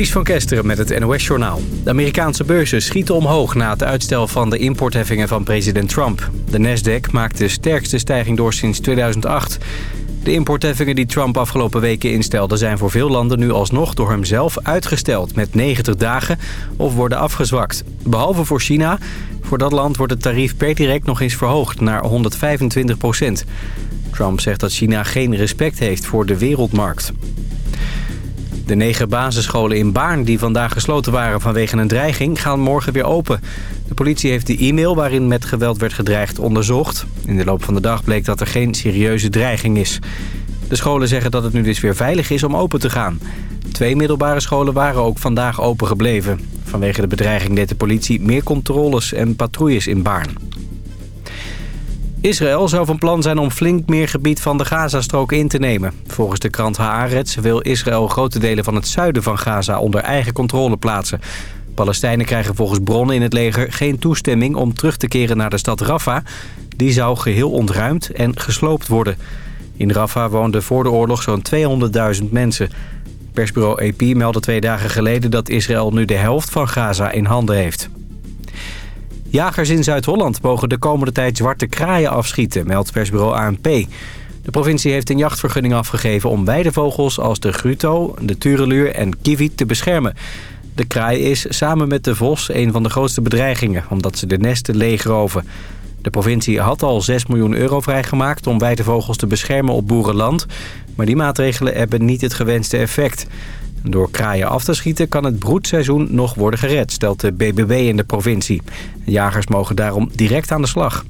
Ties van Kesteren met het NOS-journaal. De Amerikaanse beurzen schieten omhoog na het uitstel van de importheffingen van president Trump. De Nasdaq maakt de sterkste stijging door sinds 2008. De importheffingen die Trump afgelopen weken instelde... zijn voor veel landen nu alsnog door hemzelf uitgesteld met 90 dagen of worden afgezwakt. Behalve voor China. Voor dat land wordt het tarief per direct nog eens verhoogd naar 125 procent. Trump zegt dat China geen respect heeft voor de wereldmarkt. De negen basisscholen in Baarn die vandaag gesloten waren vanwege een dreiging gaan morgen weer open. De politie heeft de e-mail waarin met geweld werd gedreigd onderzocht. In de loop van de dag bleek dat er geen serieuze dreiging is. De scholen zeggen dat het nu dus weer veilig is om open te gaan. Twee middelbare scholen waren ook vandaag open gebleven. Vanwege de bedreiging deed de politie meer controles en patrouilles in Baarn. Israël zou van plan zijn om flink meer gebied van de Gazastrook in te nemen. Volgens de krant Haaretz wil Israël grote delen van het zuiden van Gaza onder eigen controle plaatsen. Palestijnen krijgen volgens bronnen in het leger geen toestemming om terug te keren naar de stad Rafah. Die zou geheel ontruimd en gesloopt worden. In Rafah woonden voor de oorlog zo'n 200.000 mensen. Persbureau AP meldde twee dagen geleden dat Israël nu de helft van Gaza in handen heeft. Jagers in Zuid-Holland mogen de komende tijd zwarte kraaien afschieten, meldt persbureau ANP. De provincie heeft een jachtvergunning afgegeven om weidevogels als de gruto, de tureluur en kievit te beschermen. De kraai is samen met de vos een van de grootste bedreigingen, omdat ze de nesten leegroven. De provincie had al 6 miljoen euro vrijgemaakt om weidevogels te beschermen op boerenland. Maar die maatregelen hebben niet het gewenste effect. Door kraaien af te schieten kan het broedseizoen nog worden gered, stelt de BBB in de provincie. Jagers mogen daarom direct aan de slag.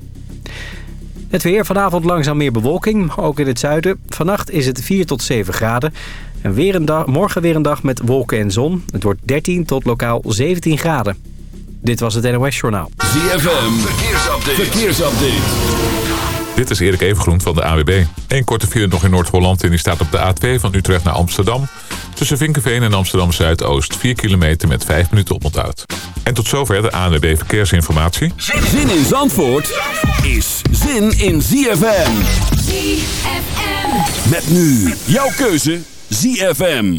Het weer, vanavond langzaam meer bewolking, ook in het zuiden. Vannacht is het 4 tot 7 graden. En weer een dag, morgen weer een dag met wolken en zon. Het wordt 13 tot lokaal 17 graden. Dit was het NOS Journaal. ZFM, verkeersupdate. verkeersupdate. Dit is Erik Evengroen van de AWB. Eén korte file nog in Noord-Holland en die staat op de A2 van Utrecht naar Amsterdam. Tussen Vinkenveen en Amsterdam Zuidoost 4 kilometer met 5 minuten oponthoud. En tot zover de ANWB Verkeersinformatie. Zin in Zandvoort is zin in ZFM. ZFM. Met nu jouw keuze ZFM.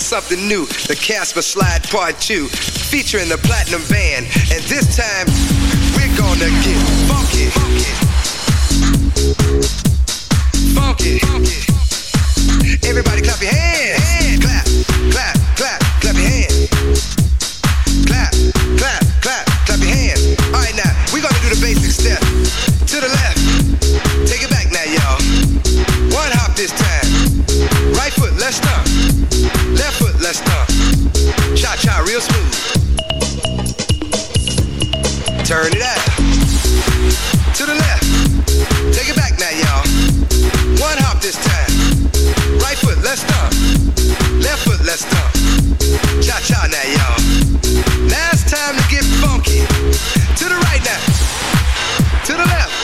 Something new. The Casper Slide Part 2, featuring the Platinum Band. And this time, we're gonna get funky. Funky. Everybody clap your hands. Let's stomp. Left foot, let's stomp. Cha cha now, y'all. Now it's time to get funky. To the right now. To the left.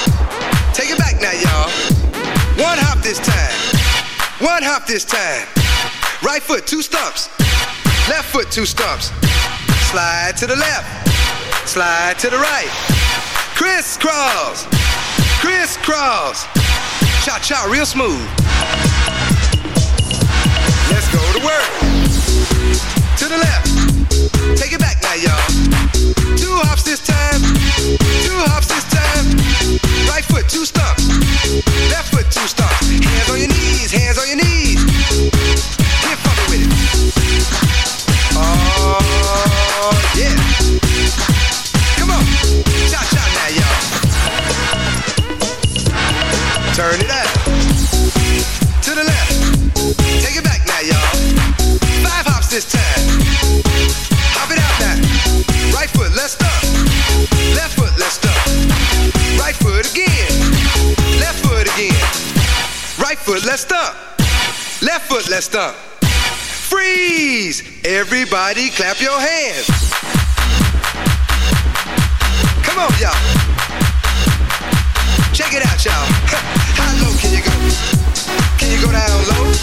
Take it back now, y'all. One hop this time. One hop this time. Right foot, two stumps. Left foot, two stumps. Slide to the left. Slide to the right. Crisscross. Crisscross. Cha cha, real smooth. To the left. Take it back now, y'all. Two hops this time. Two hops this time. Right foot, two stumps. Left foot, two stumps. Hands on your knees, hands on your knees. With it. Oh, yeah. Come on. Cha cha now, y'all. Turn it up. To the left. This time. Hop it out now. Right foot, let's stomp. Left foot, let's stomp. Right foot again. Left foot again. Right foot, let's stomp. Left foot, let's stomp. Freeze! Everybody clap your hands. Come on, y'all. Check it out, y'all. How low can you go? Can you go down low?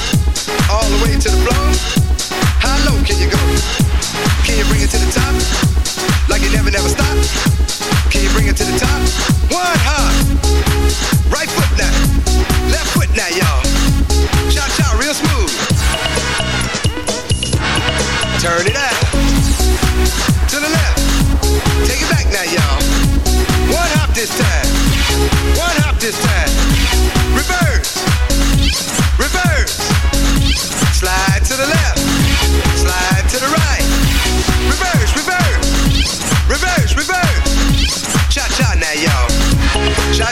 All the way to the floor? Can you go? Can you bring it to the top? Like you never, never stop? Can you bring it to the top? One hop. Right foot now. Left foot now, y'all. Real smooth. Turn it. To the left. Take it back now, y'all. One hop this time. One hop this time.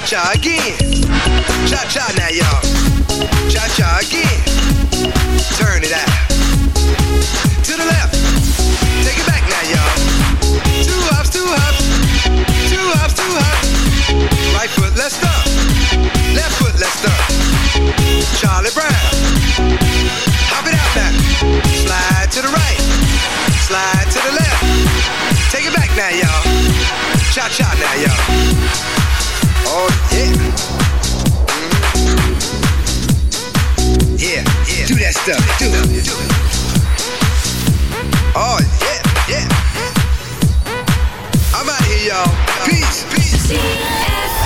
Cha cha again. Cha cha now, y'all. Cha cha again. Turn it out. To the left. Take it back now, y'all. Two hops, two hops. Two hops, two hops. Right foot, let's stomp. Left foot, let's stomp. Charlie Brown. Hop it out now. Slide to the right. Slide to the left. Take it back now, y'all. Cha cha now, y'all. Oh, yeah. Yeah, yeah. Do that stuff. Do it. Do it. Oh, yeah, yeah. I'm out here, y'all. Peace, peace.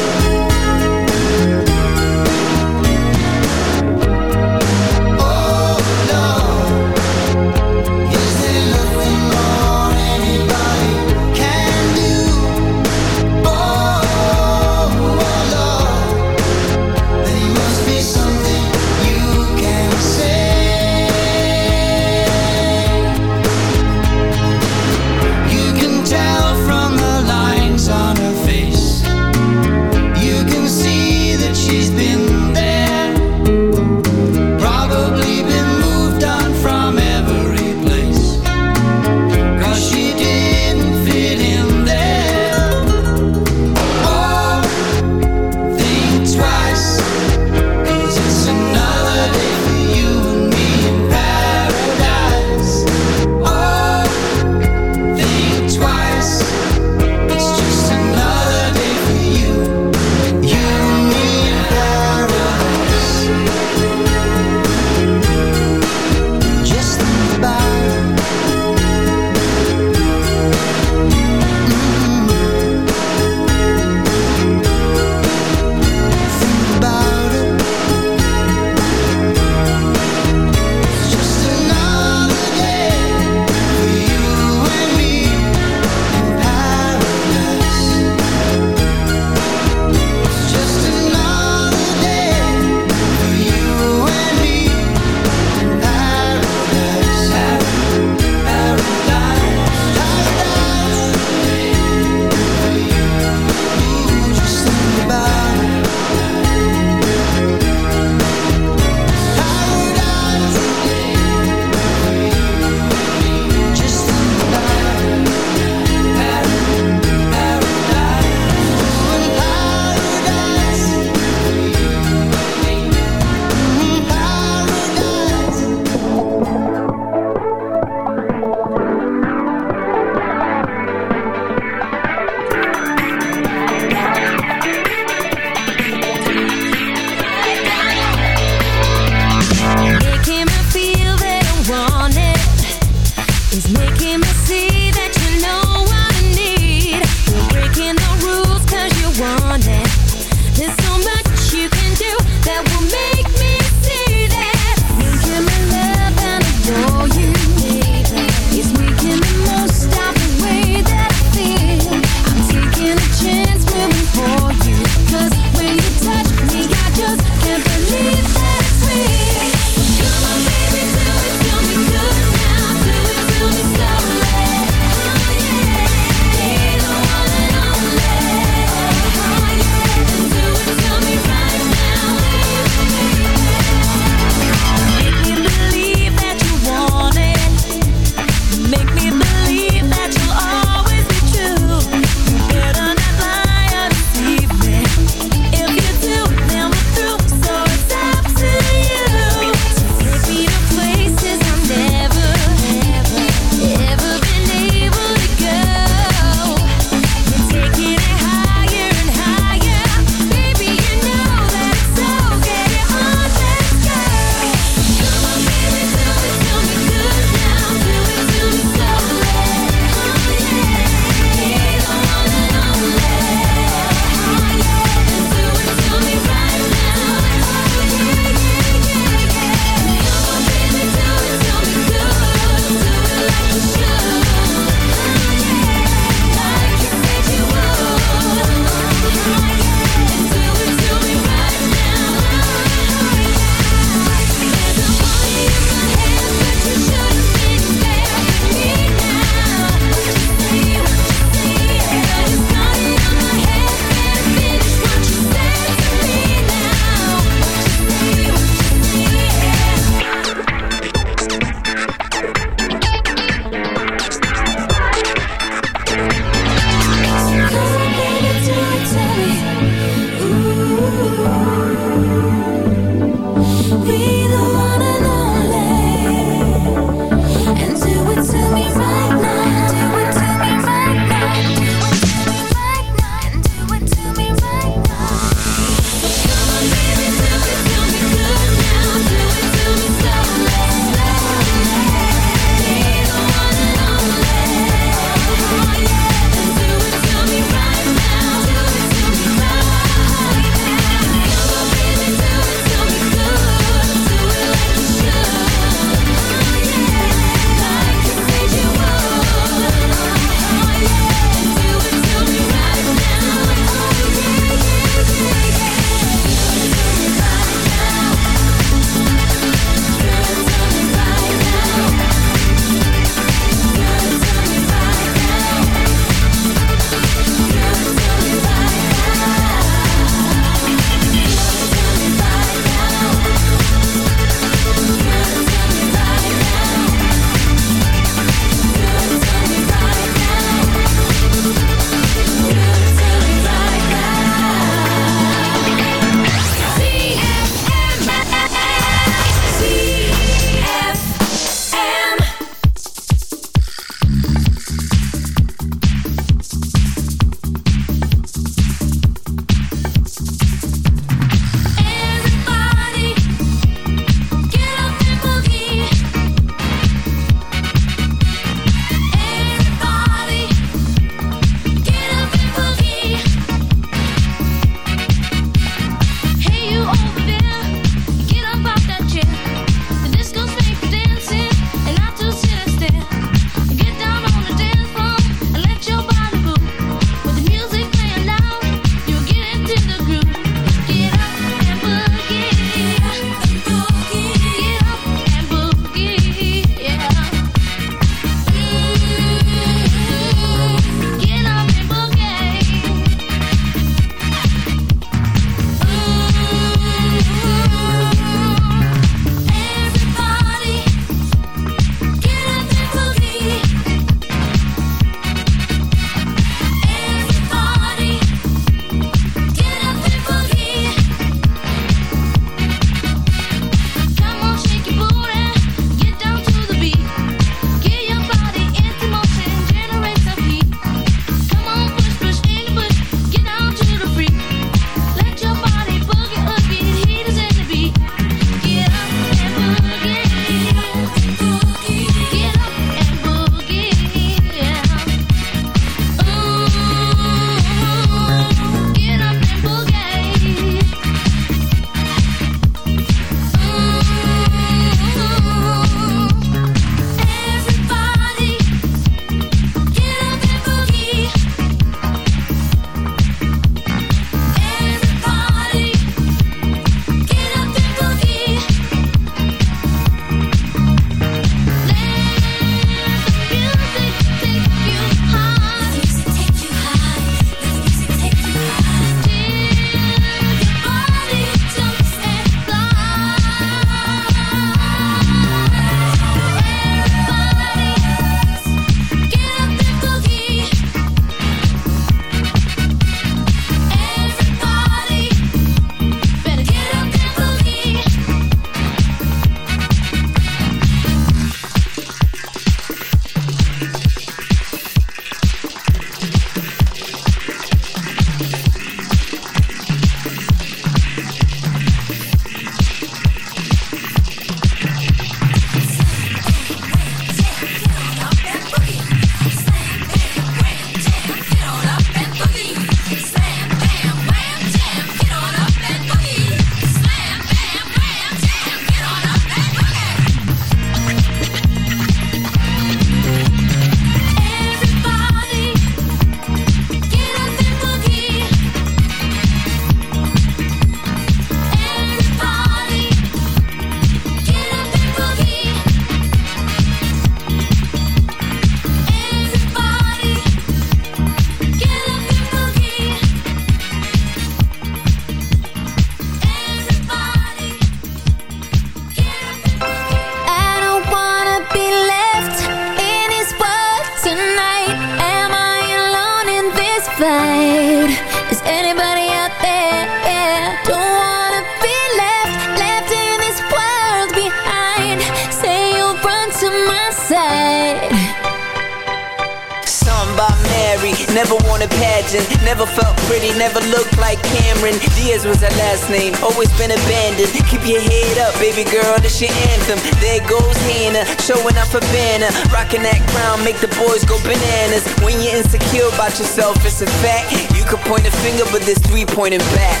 About yourself, it's a fact. You could point a finger, but there's three pointing back.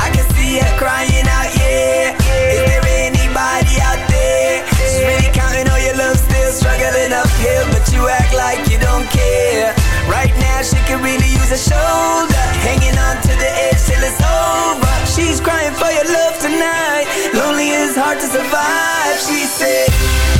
I can see her crying out, yeah. Is there anybody out there? She's really counting all your love, still struggling uphill, but you act like you don't care. Right now, she could really use a shoulder, hanging on to the edge till it's over. She's crying for your love tonight. Lonely is hard to survive, she said.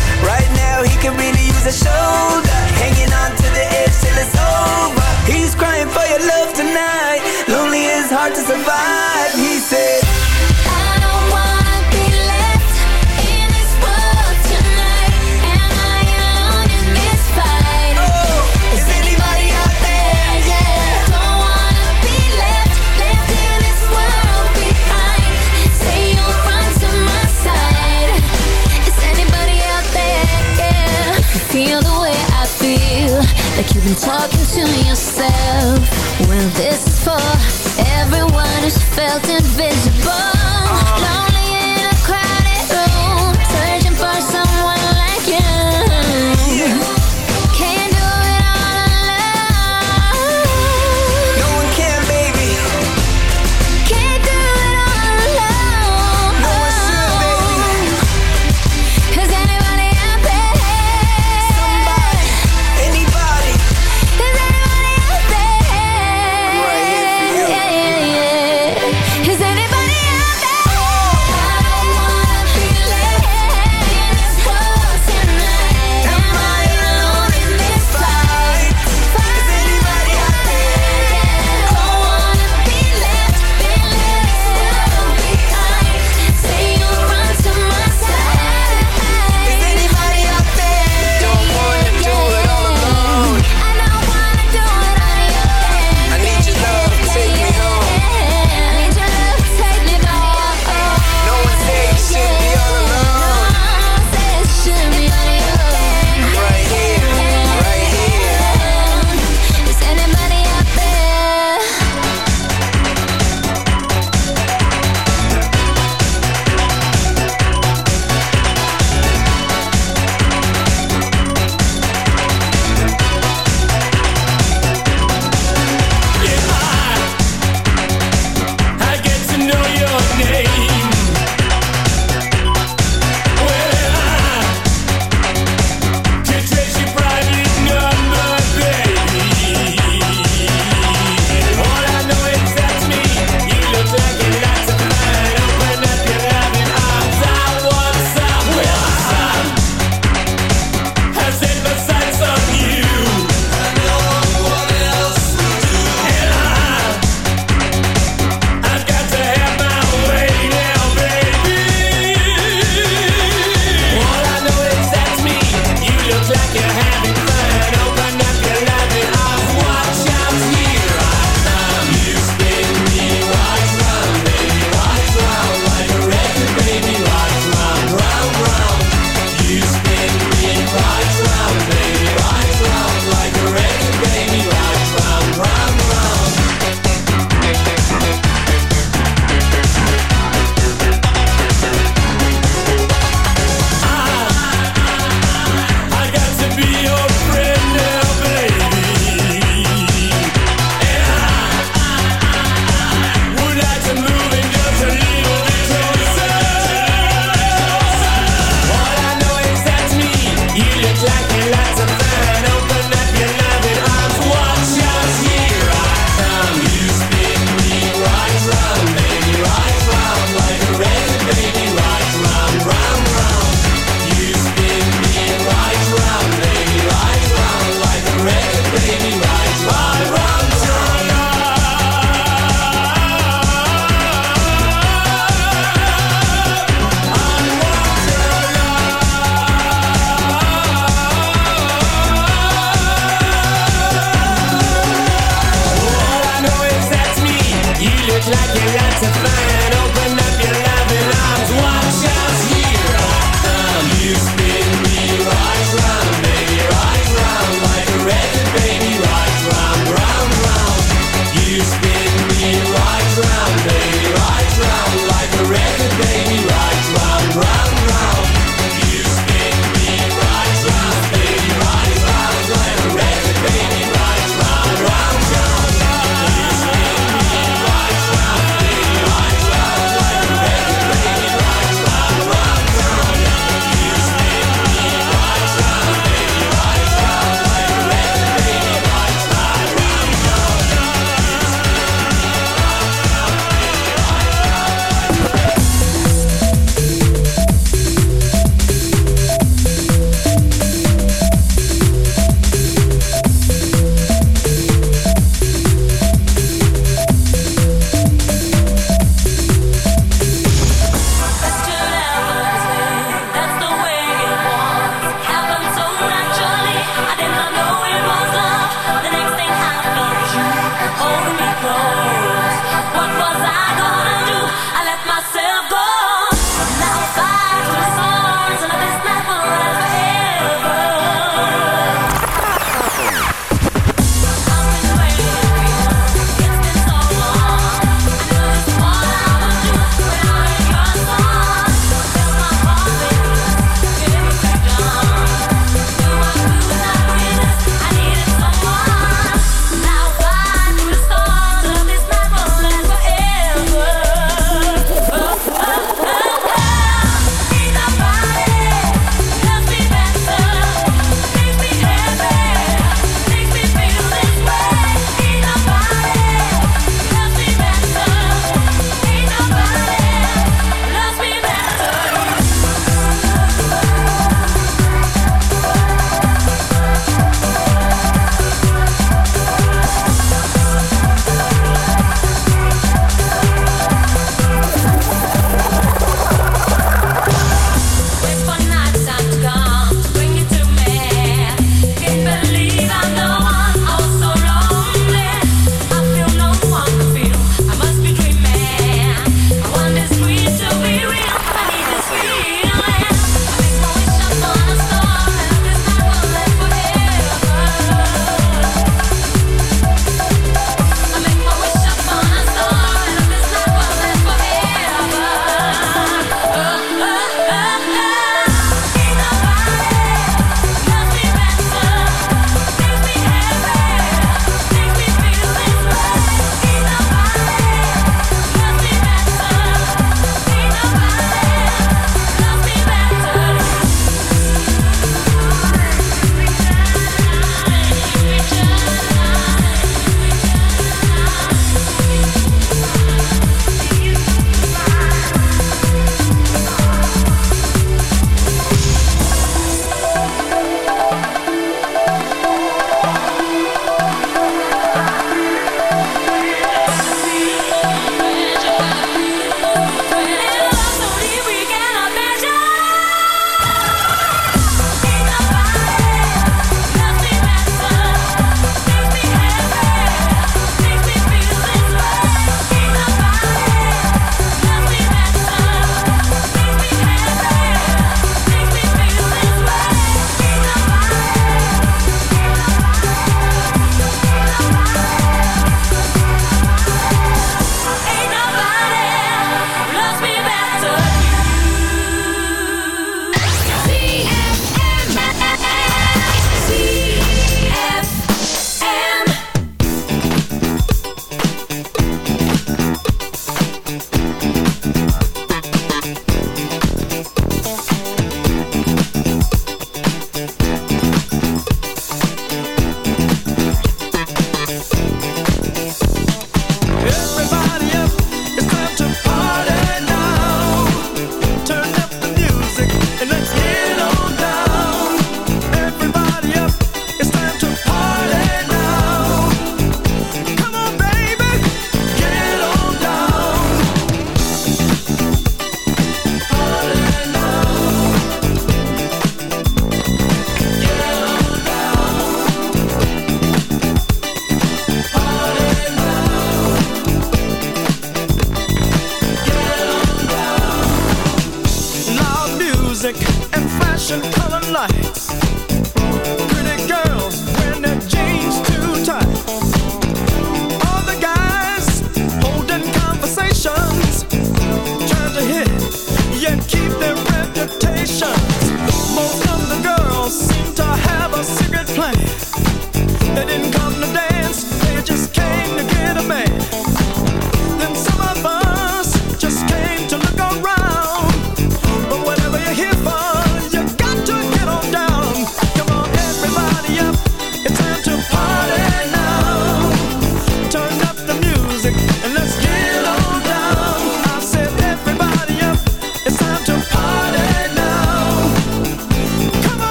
Right he can really use a shoulder, hanging on to the edge till it's over. He's crying for your love tonight. Lonely is hard to survive, he said. You've been talking to yourself. Well, this is for everyone who's felt invisible, um, lonely in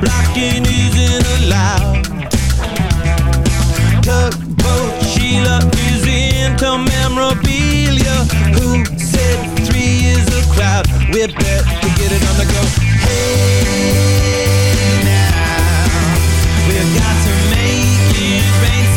Blocking isn't allowed. Tugboat Sheila is into memorabilia. Who said three is a crowd? We're bet to get it on the go. Hey now, we've got to make it rain.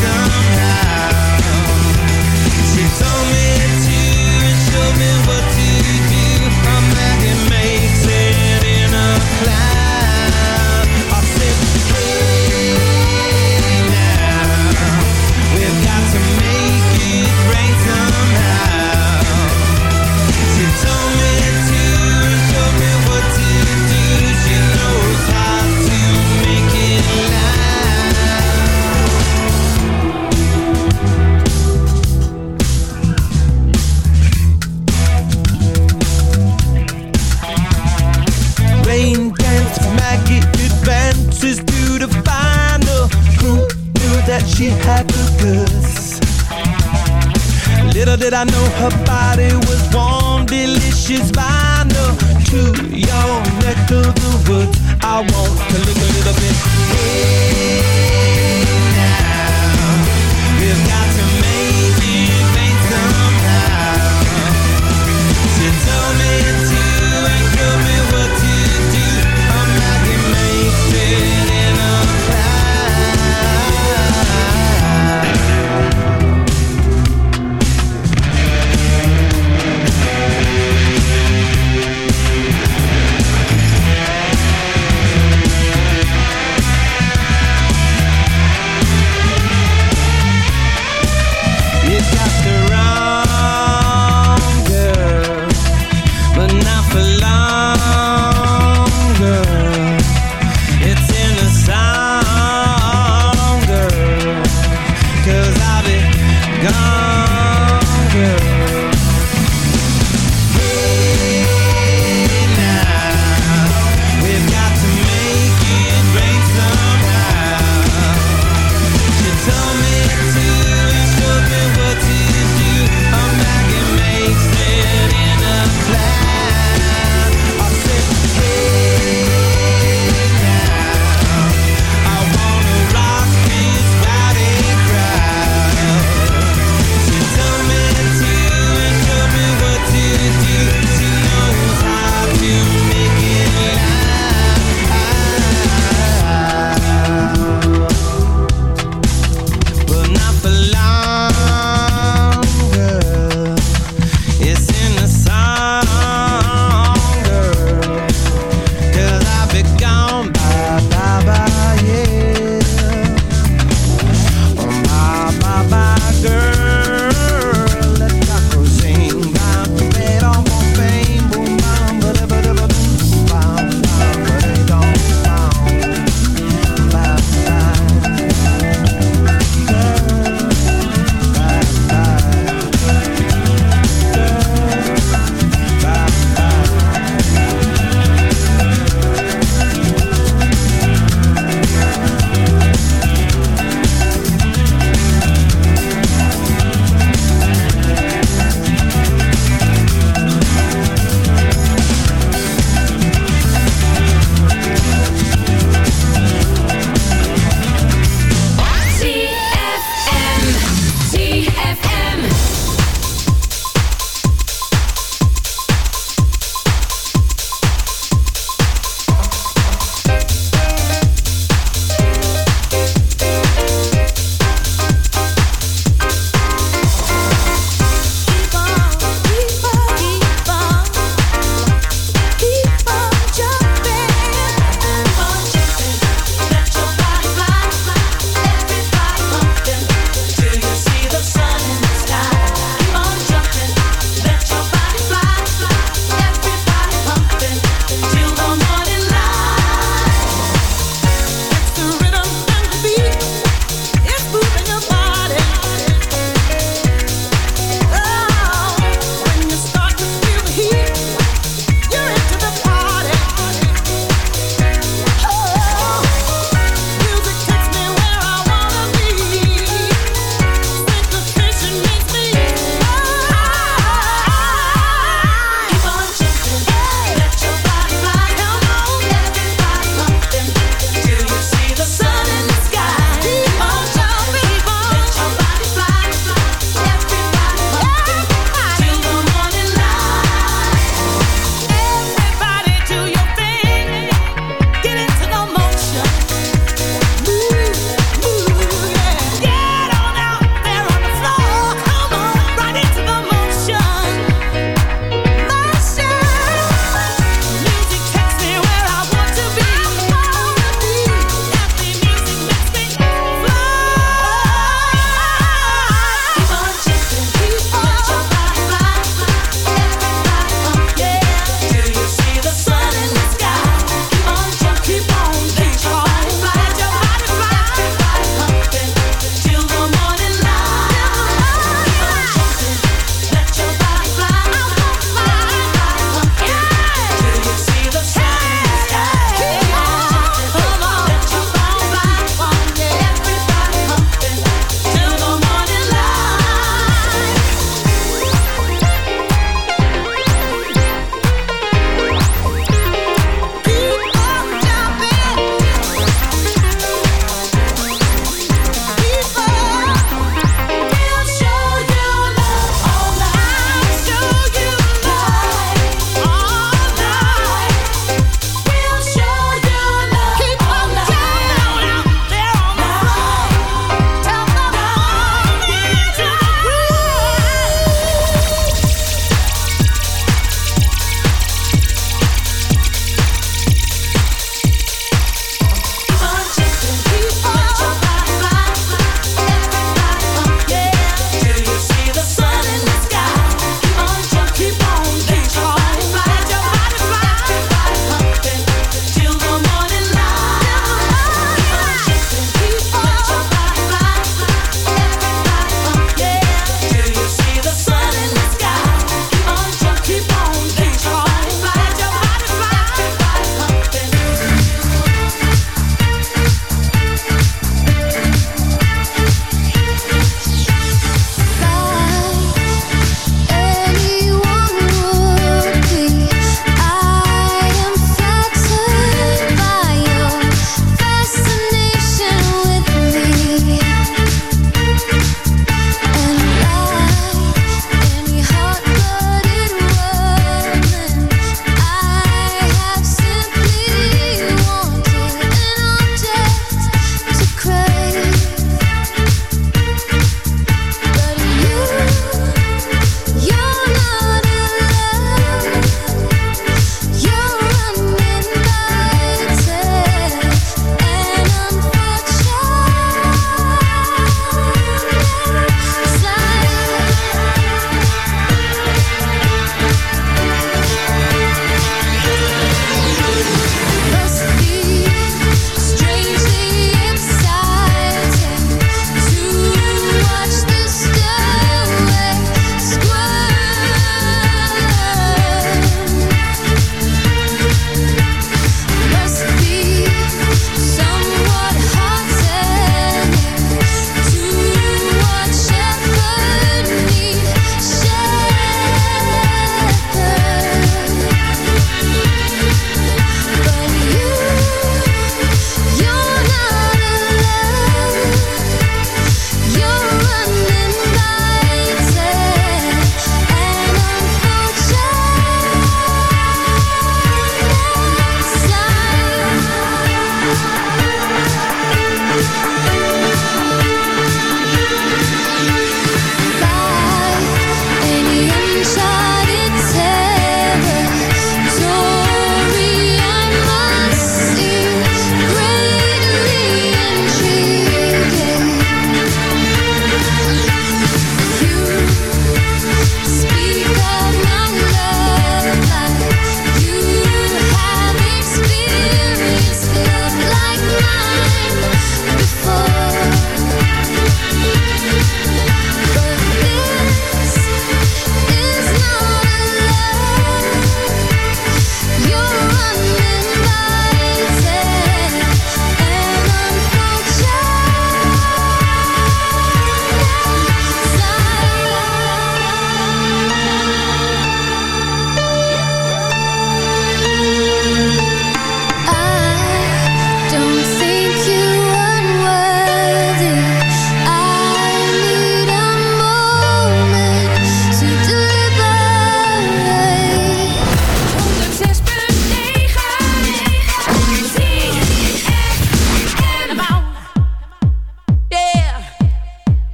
Did I know her body was warm, delicious vinyl to your neck of the woods. I want to look a little bit. Hey